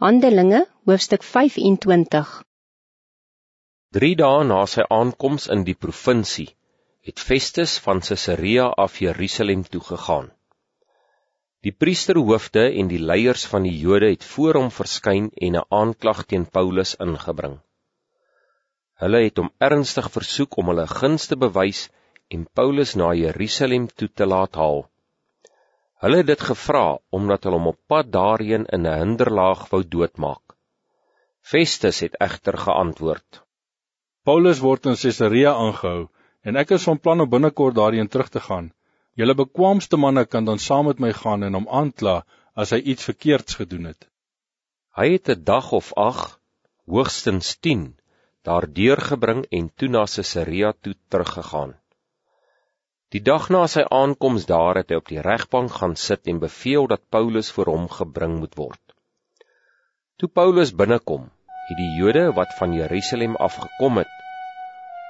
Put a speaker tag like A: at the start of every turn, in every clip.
A: Handelinge, hoofstuk 25
B: Drie dae na sy aankoms in die provinsie, het Festus van Caesarea af Jerusalem toegegaan. Die priesterhoofde en die leiers van die Jode het voor hom verskyn en 'n aanklag teen Paulus ingebring. Hulle het hom ernstig versoek om hulle guns te bewys en Paulus na Jerusalem toe te laat haal. Hulle het dit gevra omdat hulle hom op pad daarheen in 'n hinderlaag wou doodmaak. Festus het egter geantwoord:
C: Paulus word in Caesarea aangehou en ek is van plan om binnekort daarheen terug te gaan. Julle bekwaamste manne kan dan saam met my gaan en hom aankla as hy iets verkeerds gedoen het.
B: Hy het 'n dag of 8, hoogstens 10, daardeur gebring en toe na Caesarea toe teruggegaan. Die dag na sy aankoms daar het hy op die regbank gaan sit en beveel dat Paulus voor hom gebring moet word. Toe Paulus binnekom, het die Jode wat van Jerusalem afgekom het,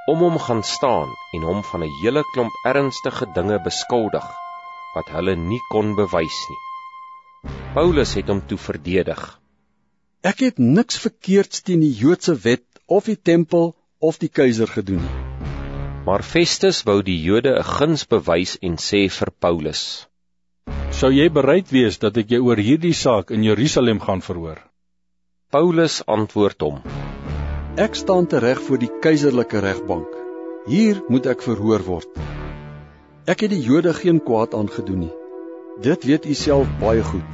B: om hom gaan staan en hom van 'n hele klomp ernstige dinge beskuldig wat hulle nie kon bewys nie. Paulus het hom toe verdedig.
D: Ek het niks verkeerds teen die Joodse wet of die tempel of die keiser gedoen nie.
B: Maar Festus wou die Jode 'n guns bewys en sê vir Paulus:
C: "Sou jy bereid wees dat ek jou oor hierdie saak in Jerusalem gaan verhoor?"
B: Paulus antwoord hom:
D: "Ek staan tereg voor die keiserlike regbank. Hier moet ek verhoor word. Ek het die Jode geen kwaad aangedoen nie. Dit weet u self baie goed.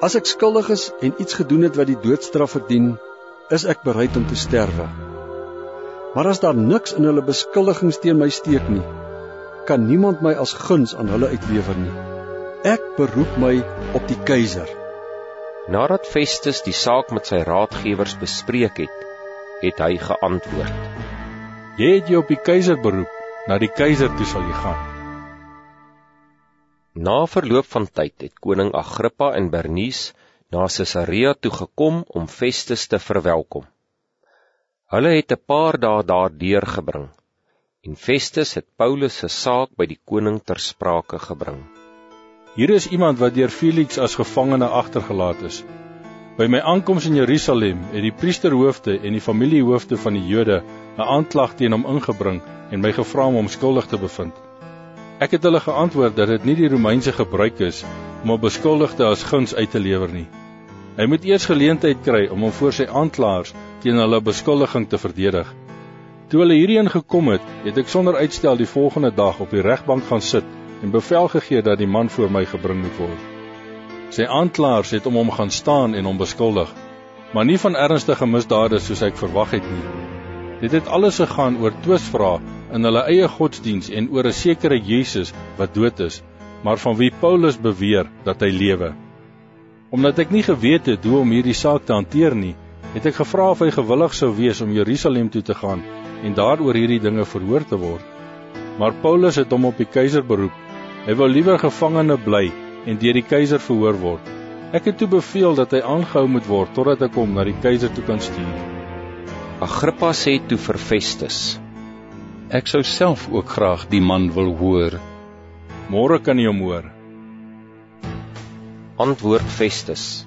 D: As ek skuldig is en iets gedoen het wat die doodstraf verdien, is ek bereid om te sterwe." Maar as daar niks in hulle beskuldigings teen my steek nie, kan niemand my as guns aan hulle uitlewer nie. Ek beroep my op die keiser.
B: Nadat Festus die saak met sy raadgewers bespreek het, het hy geantwoord:
C: Jy het jou op die keiser beroep, na die keiser toe sal jy gaan.
B: Na verloop van tyd het koning Agrippa en Bernice na Caesarea toe gekom om Festus te verwelkom. Hulle het 'n paar dae daar deurgebring en Festus het Paulus se saak by die koning ter sprake gebring.
C: Hier is iemand wat deur Felix as gevangene agtergelaat is. By my aankoms in Jerusalem het die priesterhoofde en die familiehoofde van die Jode 'n aanklag teen hom ingebring en my gevra om hom skuldig te bevind. Ek het hulle geantwoord dat dit nie die Romeinse gebruik is om 'n beskuldigde as guns uit te lewer nie. Hy moet eers geleentheid kry om hom voor sy aanklaers teen hulle beskuldiging te verdedig. Toe hulle hierheen gekom het, het ek sonder uitstel die volgende dag op die regbank gaan sit en bevel gegee dat die man voor my gebring moet word. Sy aanklaers het om hom gaan staan en hom beskuldig, maar nie van ernstige misdade soos ek verwag het nie. Dit het alles gegaan oor twisvrae in hulle eie godsdiens en oor 'n sekere Jesus wat dood is, maar van wie Paulus beweer dat hy lewe. Omdat ek nie geweet het hoe om hierdie saak te hanteer nie, het ek gevra of hy gewillig sou wees om Jerusalem toe te gaan en daaroor hierdie dinge verhoor te word. Maar Paulus het hom op die keiser beroep. Hy wou liewer gevangene bly en deur die keiser verhoor word. Ek het toe beveel dat hy aangehou moet word totdat ek hom na die keiser toe kan stuur.
B: Agrippa sê toe vir Festus:
E: Ek sou self ook graag die man wil hoor.
C: Môre kan jy hom hoor
B: antwoord Festus.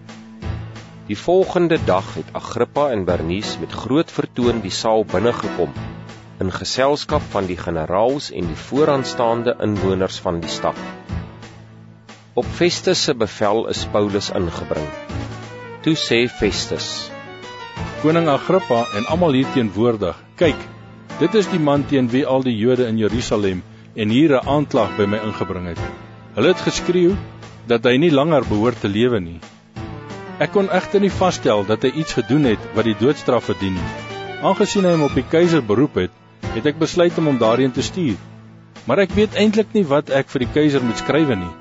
B: Die volgende dag het Agrippa en Bernice met groot vertoon die saal binnegekom in geselskap van die generaals en die vooraanstaande inwoners van die stad. Op Festus se bevel is Paulus ingebring. Toe sê Festus:
C: Koning Agrippa en almal hier teenwoordig, kyk, dit is die man teen wie al die Jode in Jerusalem en hier 'n aanklag by my ingebring het. Hulle het geskreeu dat hy nie langer behoort te lewe nie. Ek kon egter nie vasstel dat hy iets gedoen het wat die doodstraf verdien nie. Aangesien hy hom op die keiser beroep het, het ek besluit om hom daarheen te stuur. Maar ek weet eintlik nie wat ek vir die keiser moet skrywe nie.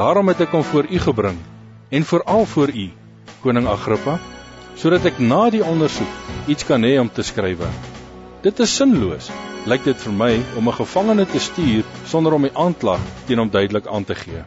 C: Daarom het ek hom voor u gebring en veral voor u, koning Agrippa, sodat ek na die ondersoek iets kan hê om te skrywe. Dit is sinloos, lyk dit vir my om 'n gevangene te stuur sonder om die aanklag teen hom duidelik aan te gee.